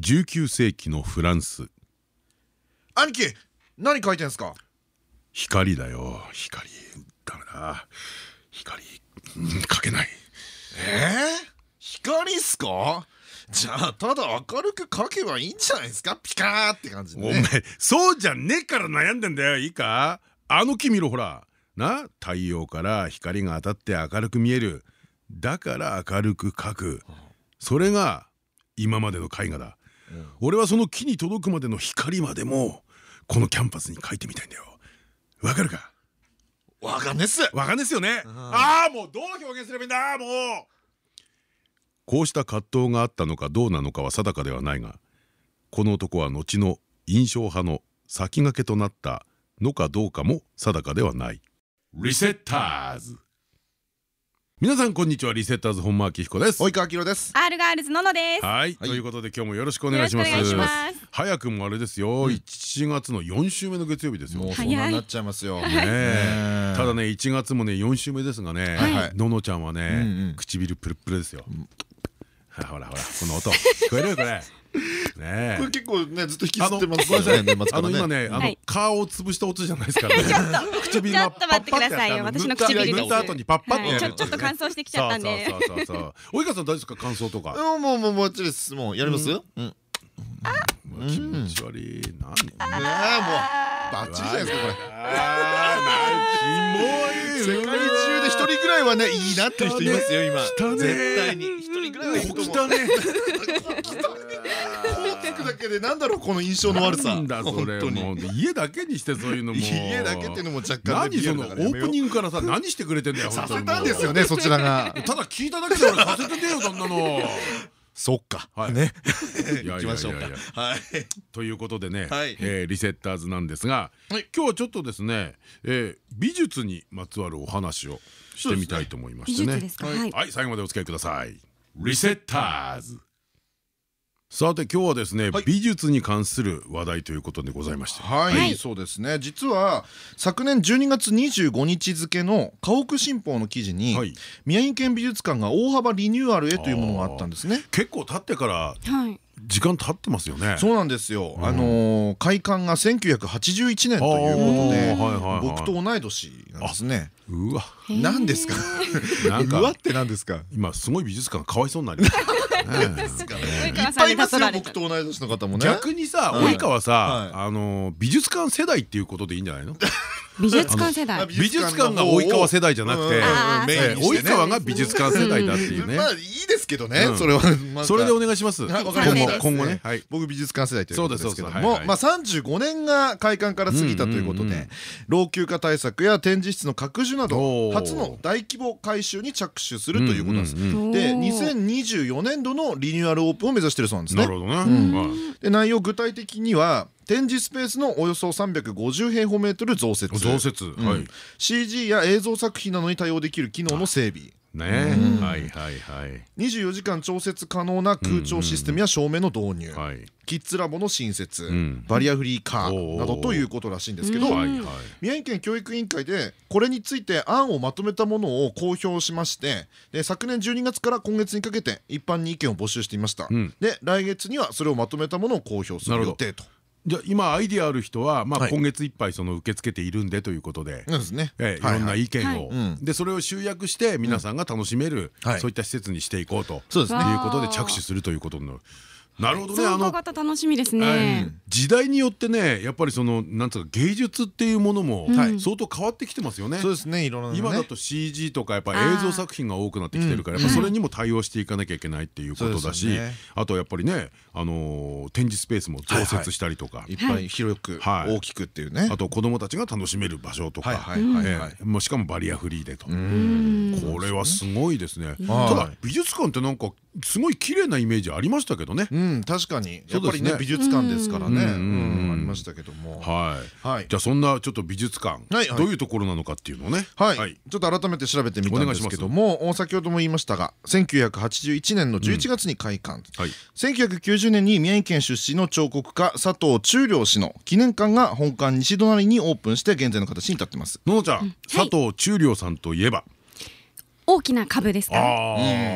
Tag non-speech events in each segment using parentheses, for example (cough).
19世紀のフランス。兄貴何書いてんすか？光だよ。光。ダメだ。光。書けない。えー、光っすか？じゃあただ明るく書けばいいんじゃないですか？ピカーって感じで、お前そうじゃねえから悩んでんだよ。いいか？あの木見ろほら。な？太陽から光が当たって明るく見える。だから明るく描く。それが今までの絵画だ、うん、俺はその木に届くまでの光までもこのキャンパスに描いてみたいんだよ。わかるか？わかんねっす。わかんねっすよね、うん、ああもうどう表現すればいいんだ？もう。こうした葛藤があったのかどうなのかは定かではないがこの男は後の印象派の先駆けとなったのかどうかも定かではない。リセッターズ皆さんこんにちはリセッターズ本間明彦です。及川明です。アールガールズののです。はい。ということで今日もよろしくお願いします。早くもあれです。よ1月の4週目の月曜日ですよもうそんなになっちゃい。ますよただね1月もね4週目ですがねののちゃんはね唇プルプルですよほらほらこの音聞こえるこれねこれ結構ねずっと引きずってますね。あの今ねあの顔を潰した音じゃないですからね。唇がパッパってください私の唇塗った後にパッパッとちょっと乾燥してきちゃったんで。そうそうそう及川さん大丈夫ですか乾燥とか？もうもうもうちです。もうやります？うん。気持ち悪い。何？ああもうバッチリじゃないですかこれ。ああキモい。世界中で一人ぐらいはねいいなって人いますよ今。絶対に一人ぐらいはいいと思う。汚ね。(laughs) くだけでなんだろうこの印象の悪さ。だそれも家だけにしてそういうのも。家だけっていうのも若干何そのオープニングからさ何してくれてんだよ。させたんですよねそちらが。ただ聞いただけで俺させててよそんなの。そっか。ね。行きましょうか。はい。ということでね、リセッターズなんですが、今日はちょっとですね、美術にまつわるお話をしてみたいと思いましてね。はい、最後までお付き合いください。リセッターズ。さて今日はですね、はい、美術に関する話題ということでございまして。はい、はい、そうですね。実は昨年12月25日付の家屋新報の記事に、はい、宮城県美術館が大幅リニューアルへというものがあったんですね。結構経ってから時間経ってますよね。そうなんですよ、あの開館が1981年ということで僕と同い年なんですね。うわ。何ですか？(laughs) うわって何ですか？今すごい美術館かわいそうになりました (laughs) いっぱいいますよ僕と同い年の方もね。逆にさ及川さあの美術館世代っていうことでいいんじゃないの？美術館世代。美術館が及川世代じゃなくて及川が美術館世代だっていうね。まあいいですけどね。それはそれでお願いします。今後ね。僕美術館世代ということですけども。まあ35年が開館から過ぎたということで老朽化対策や展示室の拡充など初の大規模改修に着手するということなんですで2024年度のリニューアルオープンを目指しているそうなんですね。なるほどね。で内容具体的には展示スペースのおよそ350平方メートル増設。増設、はい、CG や映像作品などに対応できる機能の整備。ね。はいはいはい。24時間調節可能な空調システムや照明の導入。キッズラボの新設。バリアフリーカー。などということらしいんですけど宮城県教育委員会でこれについて案をまとめたものを公表しましてで昨年12月から今月にかけて一般に意見を募集していました。で来月にはそれをまとめたものを公表する予定と。じゃ今アイディアある人はまあ今月いっぱいその受け付けているんでということで、そうですね。いろんな意見を。でそれを集約して皆さんが楽しめるそういった施設にしていこうと。いうことで着手するということのなるほどね。楽しみですね。時代によってね、やっぱりそのなんつうか芸術っていうものも相当変わってきてますよね。そうですね。いろんな今だと CG とかやっぱ映像作品が多くなってきてるから、やっぱそれにも対応していかなきゃいけないっていうことだし、あとやっぱりね、あの展示スペースも増設したりとか、い。っぱい広く大きくっていうね。あと子供たちが楽しめる場所とか、もうしかもバリアフリーでと。これはすごいですね。ただ美術館ってなんかすごい綺麗なイメージありましたけどね。うん確かに。やっぱりね美術館ですからね。ねありましたけども。はい。じゃあそんなちょっと美術館どういうところなのかっていうのをね。はい。ちょっと改めて調べてみたんですけども先ほども言いましたが1981年の11月に開館。1990年に宮城県出身の彫刻家佐藤忠良氏の記念館が本館西隣にオープンして現在の形に至ってます。ののちゃん佐藤忠良さんといえば大きな株ですか？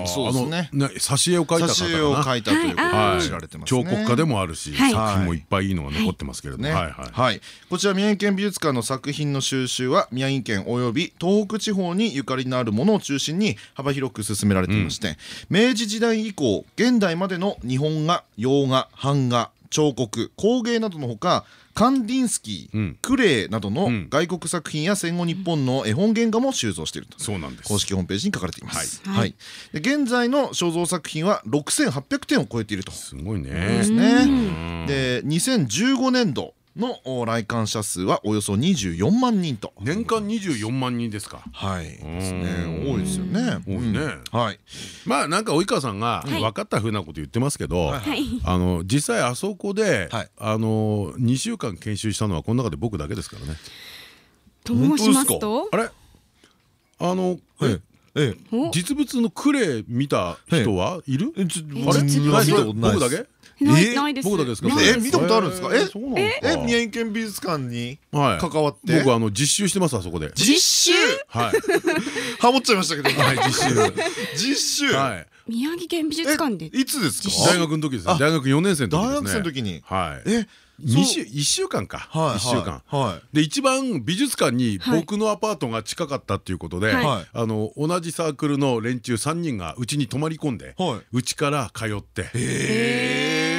そうですね。挿絵を描いた挿絵を描いたということで知られてます彫刻家でもあるし、作品もいっぱいいいのが残ってますけれども。はい。こちら宮城県美術館の作品の収集は宮城県および東北地方にゆかりのあるものを中心に幅広く進められていまして、明治時代以降現代までの日本画、洋画、版画、彫刻、工芸などのほかカンディンスキー、うん、クレイなどの外国作品や戦後日本の絵本原画も収蔵しているとそうなんです。公式ホームページに書かれています。はい、はい、で現在の肖像作品は6800点を超えていると。すごいね。ですね。で2015年度の来館者数はおよそ24万人と。年間24万人ですか。はい。ですね。多いですよね。多いね。はい。まあなんか及川さんが分かったふうなこと言ってますけどあの実際あそこであの2週間研修したのはこの中で僕だけですからね。と申しますと？あれ？あの実物のクレ見た人はいる？あれ僕だけ？ないです。僕だけですか？え、見たことあるんですか？え、え、宮城県美術館に関わって？僕あの実習してますあそこで。実習？はい。(laughs) ハモっちゃいましたけど。はい、実習。実習？はい。宮城県美術館で。いつですか？大学の時です。大学四年生の時大学生の時に。はい。え。2週1週間か。1週間。で一番美術館に僕のアパートが近かったっていうことであの同じサークルの連中3人がうちに泊まり込んでうちから通って。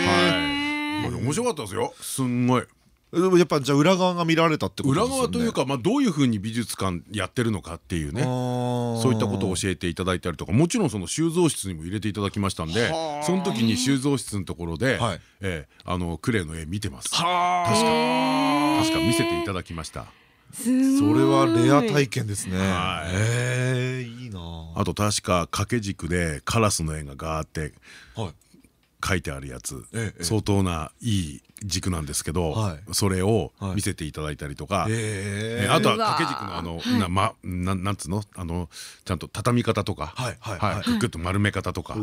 はい。面白かったですよ。すんごいやっぱじゃあ裏側が見られたってこと裏側というかまあどういうふうに美術館やってるのかっていうね。そういったことを教えていただいたりとかもちろんその収蔵室にも入れていただきましたんでその時に収蔵室のところでえあのクレイの絵見てます。確か。確か見せていただきました。それはレア体験ですね。ええいいな。あ。と確か掛け軸でカラスの絵がガーって書いてあるやつ。相当ないい軸なんですけどそれを見せていただいたりとかあとは掛け軸のあのなまなんつうの？あのちゃんと畳み方とか。グッと丸め方とか。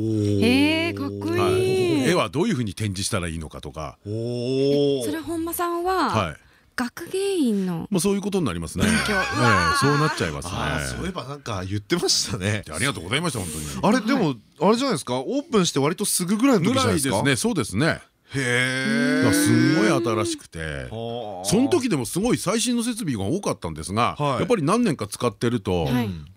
えかっこいい。絵はどういうふうに展示したらいいのかとか。それ本間さんは学芸員のまあそういうことになりますね。そうなっちゃいますね。そういえばなんか言ってましたね。ありがとうございました本当に。あれでもあれじゃないですか？オープンして割とすぐぐらいの時じゃないですか？ねそうですね。へえすごい新しくて。その時でもすごい最新の設備が多かったんですがやっぱり何年か使ってると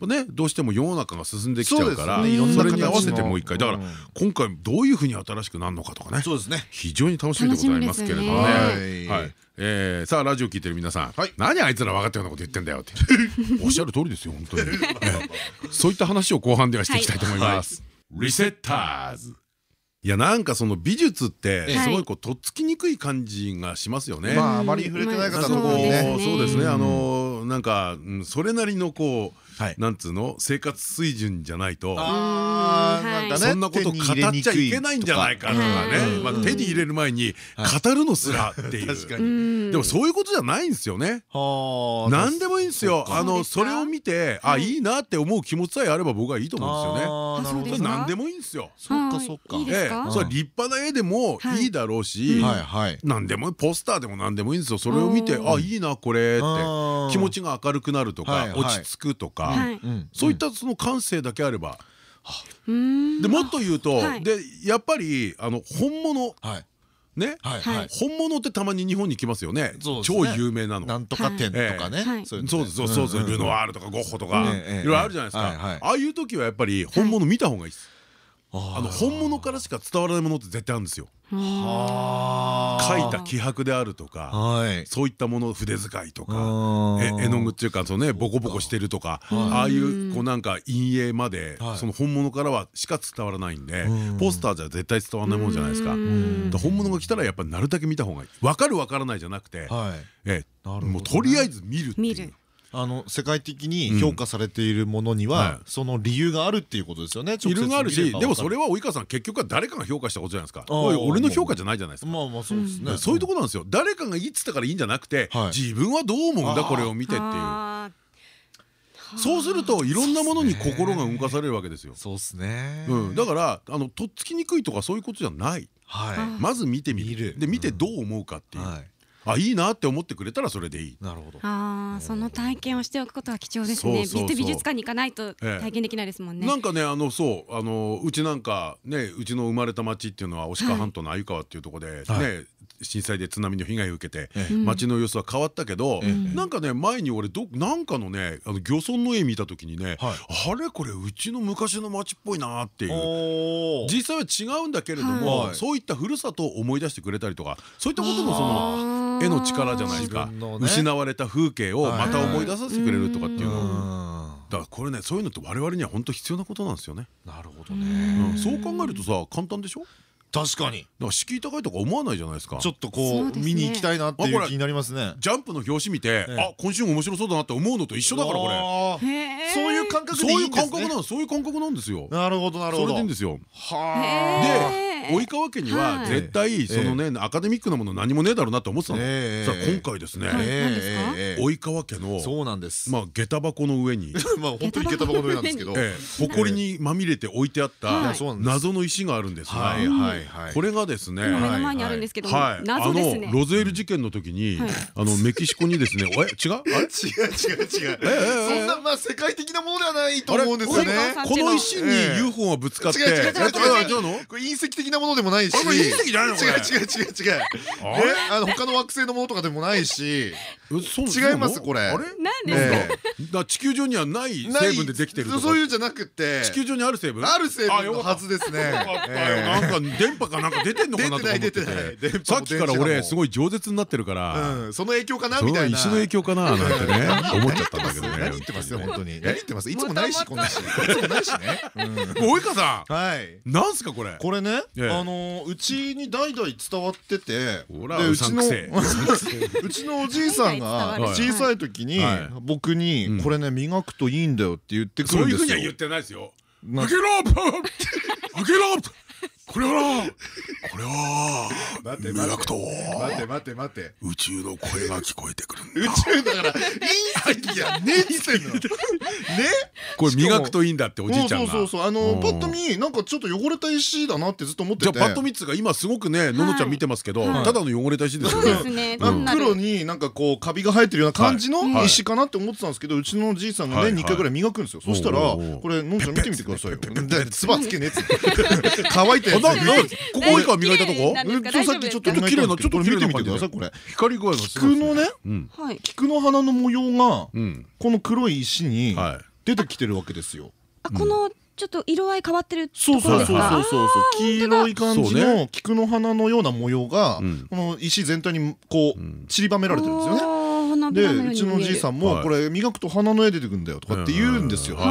ねどうしても世の中が進んできちゃうからそれに合わせてもう一回。だから今回どういうふうに新しくなるのかとかね。非常に楽しみでございますけれどもね。はい。えー、さあラジオ聞いてる皆さん、はい、何あいつら分かったようなこと言ってんだよって。(laughs) おっしゃる通りですよ本当に、そういった話を後半ではしていきたいと思います。リセッターズいやなんかその美術ってすごいこうとっつきにくい感じがしますよね。まああまり触れてない方のこうそうですね。あのなんかそれなりのこうなんつうの？生活水準じゃないと。そんなこと語っちゃいけないんじゃないかとかね。まあ手に入れる前に語るのすらっていう。でもそういうことじゃないんですよね。何でもいいんですよ。あのそれを見てあいいなって思う気持ちさえあれば僕はいいと思うんですよね。何でもいいんですよ。そっかそっか。それ立派な絵でもい。いだろうし何でもポスターでも何でもいいんですよ。それを見てあいいなこれって。気持ちが明るくなるとか落ち着くとかそういったその感性だけあれば。でもっと言うとでやっぱりあの本物。ね、本物ってたまに日本に来ますよね。超有名なの。なんとか店とかね。そうそうそうそう、ルノワールとかゴッホとか、いろいろあるじゃないですか。ああいう時はやっぱり本物見た方がいいです。あの本物からしか伝わらないものって絶対あるんですよ。書いた気迫であるとかそういったもの筆使いとか絵の具っていうかそのねボコボコしてるとかああいうこうなんか陰影までその本物からはしか伝わらないんでポスターじゃ絶対伝わらないものじゃないですか。本物が来たらやっぱりなるだけ見た方がいい。分かる分からないじゃなくてもうとりあえず見るっていう。あの世界的に評価されているものにはその理由があるっていうことですよね。理由があるしでもそれは及川さん結局は誰かが評価したことじゃないですか俺の評価じゃないじゃないですか。まあまあそうですね。そういうところなんですよ誰かが言ってたからいいんじゃなくて自分はどう思うんだこれを見てっていう。そうするといろんなものに心が動かされるわけですよ。そうですね。うん、だからあのとっつきにくいとかそういうことじゃない。はい。まず見てみる。で見てどう思うかっていう。あいいなって思ってくれたらそれでいい。なるほど。ああその体験をしておくことは貴重ですね。美術館に行かないと体験できないですもんね。なんかねあのそうあのうちなんかねうちの生まれた町っていうのは牡鹿半島の鮎川っていうところでね震災で津波の被害を受けて街の様子は変わったけどなんかね前に俺どなんかのねあの漁村の絵見た時にねあれこれうちの昔の町っぽいなっていう。実際は違うんだけれどもそういったふるさとを思い出してくれたりとかそういったことのその絵の力じゃないですか失われた風景をまた思い出させてくれるとかっていうのだからこれねそういうのって我々には本当必要なことなんですよね。なるほどね。そう考えるとさ簡単でしょ？確かに。だから敷居高いとか思わないじゃないですか。ちょっとこう見に行きたいなっていう気になりますね。ジャンプの表紙見てあ今週も面白そうだなって思うのと一緒だからこれ。そういう感覚そういう感覚なんそういう感覚なんですよ。なるほどなるほど。それでいいんですよ。で及川家には絶対そのねアカデミックなもの何もねえだろうなって思ってたの。さあ今回ですね。及川家のそうなんです。まあ下駄箱の上に。(laughs) まあ本当に下駄箱の上なんですけど。埃にまみれて置いてあった謎の石があるんですがこれがですね目の前にあるんですけどあのロゼール事件の時にあのメキシコにですね (laughs) え違う？違う違う違う。そんなまあ世界的なものではないと思うんですよね。この石に UFO がぶつかって隕石的なものでもないし。隕石じゃないの？違う違う違う違う。え、あの他の惑星のものとかでもないし。違いますこれ。あれ？何ですか？地球上にはない成分でできてるそういうじゃなくて。地球上にある成分？ある成分のはずですね。なんか電波かなんか出てんのかなと思ってて。さっきから俺すごい饒舌になってるから。その影響かなみたいな。石の影響かななんてね (laughs) 思っちゃったんだけどね。何言ってますよ本当に。何言ってます？いつもないしこんなし。いつもないしね。及川さん。はい。なんすかこれ？これね。あのうちに代々伝わっててうちの (laughs) うちのおじいさんが小さい時に僕に「これね磨くといいんだよ」って言ってくるんですよ。そういうふうには言ってないですよ。開けろ開けろこれはこれは待って待って。待って待って待って。宇宙の声が聞こえてくる宇宙だから隕石やねえってんの。(laughs) ね？これ磨くといいんだっておじいちゃんが。そうそうそう。あのパッと見なんかちょっと汚れた石だなってずっと思ってて。じゃあパッと見つが今すごくねののちゃん見てますけどただの汚れた石ですよね。黒になんかこうカビが生えてるような感じの石かなって思ってたんですけどうちのおじいさんが年に1回ぐらい磨くんですよ。そしたらこれののちゃん見てみてくださいよ。つばつけねって乾いたやつここ及川磨いたとこ？さっきちょっと綺麗なちょっと見てみてくださいこれ。光具合が菊のね菊の花の模様がこの黒い石に出てきてるわけですよ。このちょっと色合い変わってるそうそうそうそうそうそう。黄色い感じの菊の花のような模様がこの石全体にこう散りばめられてるんですよねでうちのおじいさんもこれ磨くと花の絵出てくるんだよとかって言うんですよ。で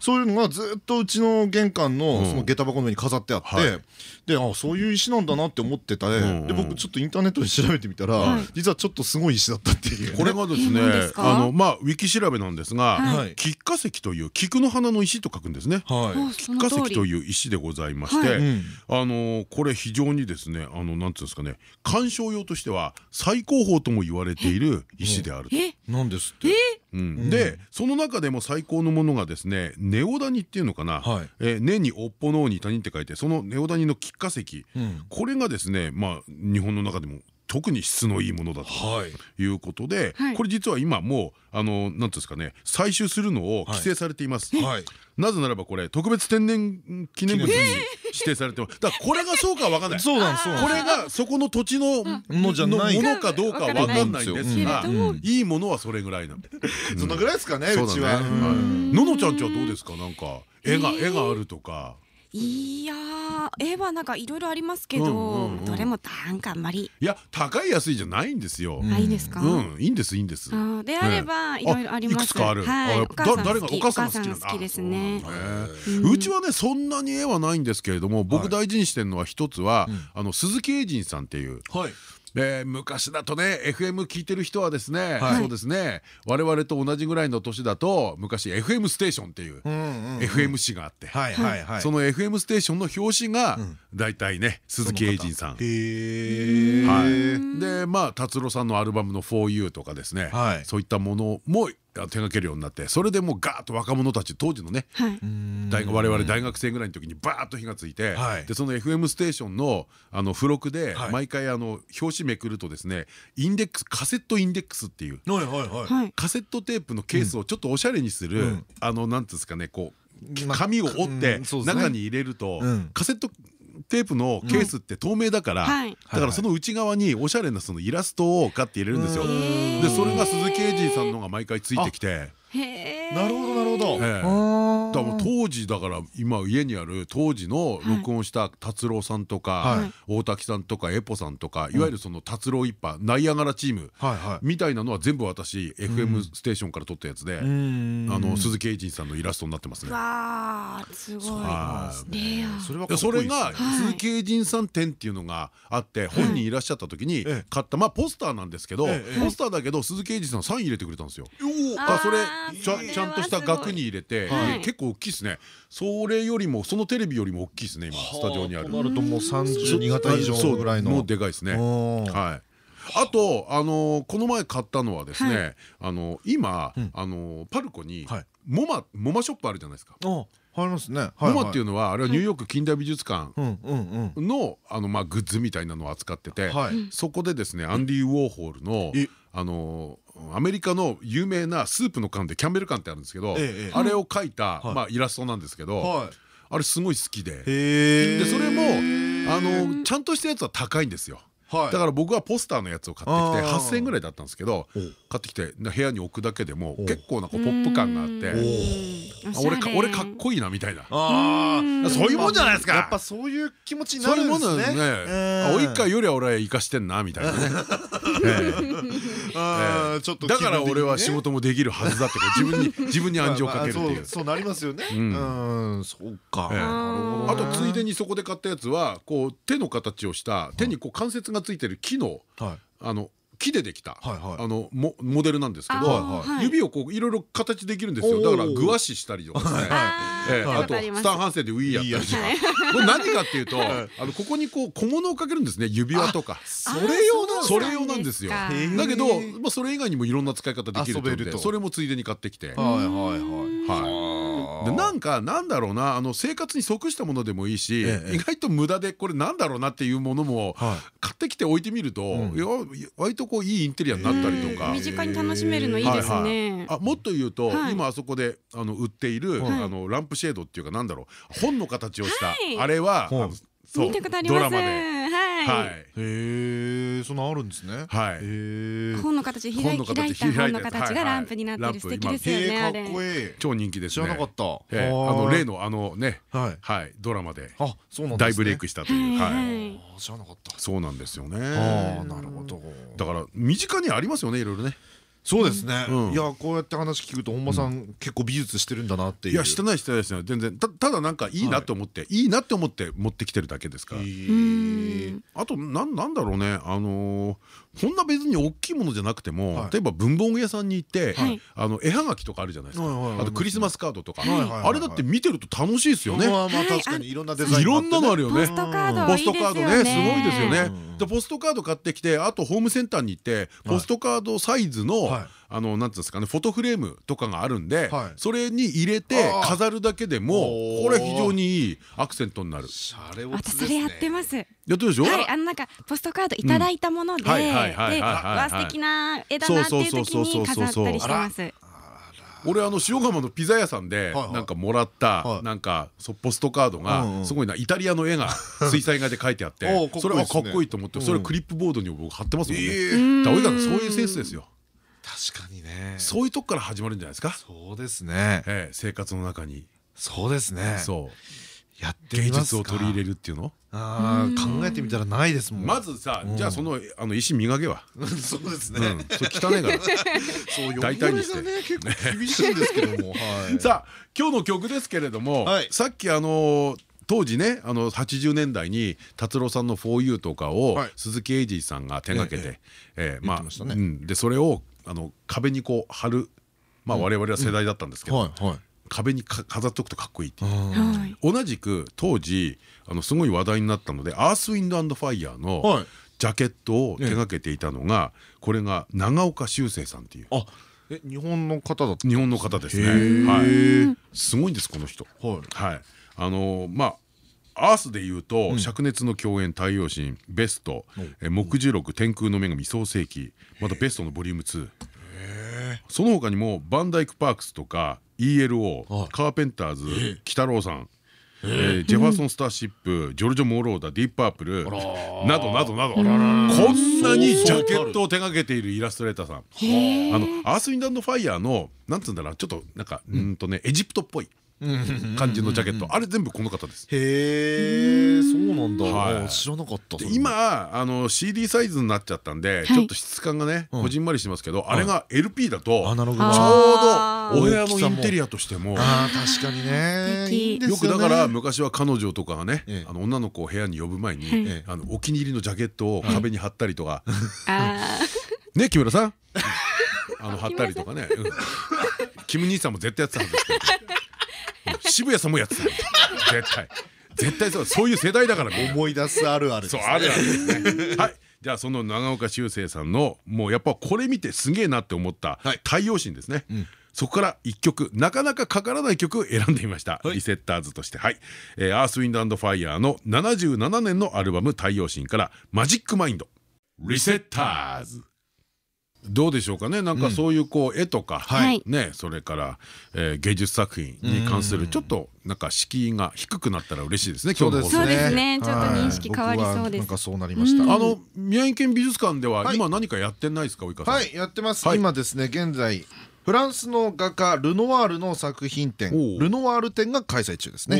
そういうのがずっとうちの玄関のその下駄箱の上に飾ってあってであそういう石なんだなって思ってたで僕ちょっとインターネットで調べてみたら実はちょっとすごい石だったっていう。これがですねあのまあウィキ調べなんですが菊花石という菊の花の石と書くんですね。菊花石という石でございましてあのこれ非常にですねあのなんていうんですかね鑑賞用としては最高峰とも言われている石であるなんですって。でその中でも最高のものがですねネオダニっていうのかな？根におっぽのに谷って書いてそのネオダニの菊花石。これがですねまあ日本の中でも特に質のいいものだということで、これ実は今もうあのなんていうんですかね採集するのを規制されています。なぜならばこれ特別天然記念物に指定されてます。だからこれがそうかわかんない。そうなんです。これがそこの土地のもじゃないものかどうかわかんないんですが、いいものはそれぐらいなんで。そのぐらいですかね。うちは。ののちゃんちはどうですか？なんか絵が絵があるとか。いや絵はなんかいろいろありますけどどれもなんかあんまりいや高い安いじゃないんですよ。あいいですか？うん。いいんですいいんです。であればいろいろあります。いくつかある。はい。誰がお母さん好きですね。うちはねそんなに絵はないんですけれども僕大事にしてるのは一つはあの鈴木英人さんっていうで昔だとね FM 聞いてる人はですね、そうですね。我々と同じぐらいの年だと昔 FM ステーションっていう FM 誌があってその FM ステーションの表紙が大体ね鈴木英二さん。でまあ達郎さんのアルバムの「4U」とかですね。そういったものも手掛けるようになってそれでもうガーッと若者たち当時のね我々大学生ぐらいの時にバーッと火がついてでその FM ステーションのあの付録で毎回あの表紙めくるとですねインデックスカセットインデックスっていうカセットテープのケースをちょっとおしゃれにするあのなんですかねこう紙を折って中に入れるとカセットテープのケースって透明だから、だからその内側におしゃれなそのイラストを買って入れるんですよ。でそれが鈴木英二さんのが毎回ついてきて。なるほどなるほど。だから当時だから今家にある当時の録音した達郎さんとか大滝さんとかエポさんとかいわゆるその達郎一派ナイアガラチームみたいなのは全部私 FM ステーションから撮ったやつであの鈴木英二さんのイラストになってますね。わすごい。それが鈴木英二さん展っていうのがあって本人いらっしゃった時に買ったまあポスターなんですけどポスターだけど鈴木英二さんサイン入れてくれたんですよ。それちゃんとした額に入れて結構大きいですね。それよりもそのテレビよりも大きいですね今スタジオにある。なるともう32型以上ぐらいの。もうでかいですね。はい。あとあのこの前買ったのはですねあの今あのパルコにモマモマショップあるじゃないですか入りますね。モマっていうのはあれはニューヨーク近代美術館のあのまあグッズみたいなのを扱ってて、そこでですねアンディ・ウォーホールのあのアメリカの有名なスープの缶でキャンベル缶ってあるんですけど、あれを描いたまあイラストなんですけど、あれすごい好きで、でそれもあのちゃんとしたやつは高いんですよ。だから僕はポスターのやつを買ってきて8,000円ぐらいだったんですけど買ってきて部屋に置くだけでも結構なポップ感があって俺か俺かっこいいなみたいな。そういうもんじゃないですか。やっぱそういう気持ちになるんですね。お一回よりは俺は生かしてんなみたいな (laughs) ね。だから俺は仕事もできるはずだって自分に (laughs) 自分に暗示をかけるっていう。そうなりますよね。うん。そうか。あとついでにそこで買ったやつはこう手の形をした手にこう関節がついてる木のあの木でできたあのモデルなんですけど指をこういろいろ形できるんですよだからグワシしたりとかですねあとスタン・ハンセンでウィーやったりとかこれ何かっていうとあのここにこう小物をかけるんですね指輪とかそれ用なんそれ用なんですよだけどまあそれ以外にもいろんな使い方できるのでそれもついでに買ってきてはいはいはいでなんかなんだろうなあの生活に即したものでもいいし意外と無駄でこれなんだろうなっていうものも買ってきて置いてみるといや割とこういいインテリアになったりとか。身近に楽しめるのいいですね。あもっと言うと今あそこであの売っているあのランプシェードっていうかなんだろう。本の形をした。あれは見たことありますはい。へえ、そんなあるんですね。はい。本の形開いた本の形がランプになってる素敵ですよね。あれ。超人気です。知らなかった。あの例のあのね、はいドラマで大ブレイクしたという。はい。知らなかった。そうなんですよね。ああ、なるほど。だから身近にありますよね、いろいろね。そうですね、いやこうやって話聞くと本間さん結構美術してるんだなっていう。いやしてないしてないですよ全然。ただなんかいいなと思ってい。いなって思って持ってきてるだけですから。あとなんなんだろうね。あのこんな別に大きいものじゃなくても例えば文房具屋さんに行ってあの絵はがきとかあるじゃないですか。あとクリスマスカードとか。あれだって見てると楽しいですよね。まあ確かにいろんなデザインいろんなのあるよね。ポストカードね。すごいですよね。でポストカード買ってきてあとホームセンターに行ってポストカードサイズのあのなんですかねフォトフレームとかがあるんでそれに入れて飾るだけでもこれ非常にいいアクセントになる。私それやってます。やってるでしょはい。あのなんかポストカードいただいたものででわ素敵な絵だなっていう時に飾ったりしてます。俺あの塩釜のピザ屋さんでなんかもらったなんかポストカードがすごいなイタリアの絵が水彩画で描いてあって (laughs) それはかっこいいと思ってそれクリップボードに僕貼ってますもんね。だからそういうセンスですよ。確かにね。そういうとこから始まるんじゃないですか？そうですね、ええ、生活の中に。そうですね。そう。やって芸術を取り入れるっていうの？あ考えてみたらないですもん。まずさじゃあそのあの石磨けは？(laughs) そうですね。それ汚いから。(laughs) そう大胆にして。結構厳しいんですけども。(laughs) さあ今日の曲ですけれどもさっきあの当時ねあの80年代に達郎さんの「4U」とかを鈴木英二さんが手がけてまあでそれをあの壁にこう貼るまあ我々は世代だったんですけど壁に飾っとくとかっこいいっていう同じく当時あのすごい話題になったので「アースウィンドアンドファイヤー」のジャケットを手がけていたのがこれが長岡修正さんっていう。え日本の方だ日本の方ですね。はい。すごいんですこの人。はい。あのまあアースでいうと灼熱の共演太陽神ベスト木樹録天空の女神創世紀またベストのボリューム2。その他にもバンダイク・パークスとか ELO カーペンターズ鬼太郎さんジェファーソン・スターシップジョルジョ・モーローダディープ・パープルなどなどなど。こんなにジャケットを手掛けているイラストレーターさん。あのアース・ウィンド・ファイヤーのなんつうんだろうちょっとなんかうんとねエジプトっぽい感じのジャケット。あれ全部この方です。へえそうなんだ。知らなかった今あの CD サイズになっちゃったんでちょっと質感がねこじんまりしてますけどあれが LP だとちょうどお部屋のインテリアとしてもあ確かにね。よくだから昔は彼女とかがねあの女の子を部屋に呼ぶ前にあのお気に入りのジャケットを壁に貼ったりとか。ね木村さん？(laughs) あの貼ったりとかね。(laughs) キム兄さんも絶対やってたはずですけど渋谷さんもやってた絶対。絶対そうそういう世代だから思い出すあるあるそうあるあるですね。はい。じゃあその長岡修正さんのもうやっぱこれ見てすげえなって思った太陽神ですね、そこから1曲なかなかかからない曲選んでみました、リセッターズとして。はい、えー、アースウィンドファイヤーの77年のアルバム「太陽神」から「マジックマインド」リセッターズどうでしょうかね。なんかそういうこう絵とか、ねそれから、えー、芸術作品に関するちょっとなんか敷居が低くなったら嬉しいですね今日のそうですね。ちょっと認識変わりそうです。なんかそうなりました。あの宮城県美術館では今何かやってないですか及川さん。はいやってます。今ですね現在フランスの画家ルノワールの作品展ルノワール展が開催中ですね。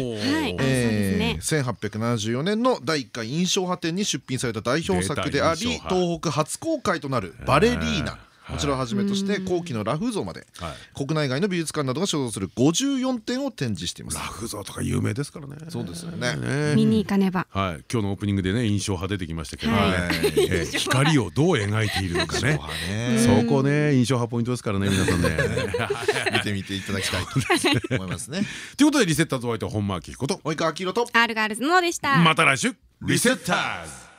1874年の第1回印象派展に出品された代表作であり東北初公開となるバレリーナ。こちらをはじめとして後期のラフ像まで国内外の美術館などが所蔵する54点を展示しています。ラフ像とか有名ですからね。そうですよね。見に行かねば。はい。今日のオープニングでね印象派出てきましたけど。ね光をどう描いているのかね。そこね印象派ポイントですからね皆さんね。(laughs) 見てみていただきたいと思いますね。(laughs) ということでリセッターズホワイト本間明彦と及川明宏と R ガールズのでした。また来週。リセッターズ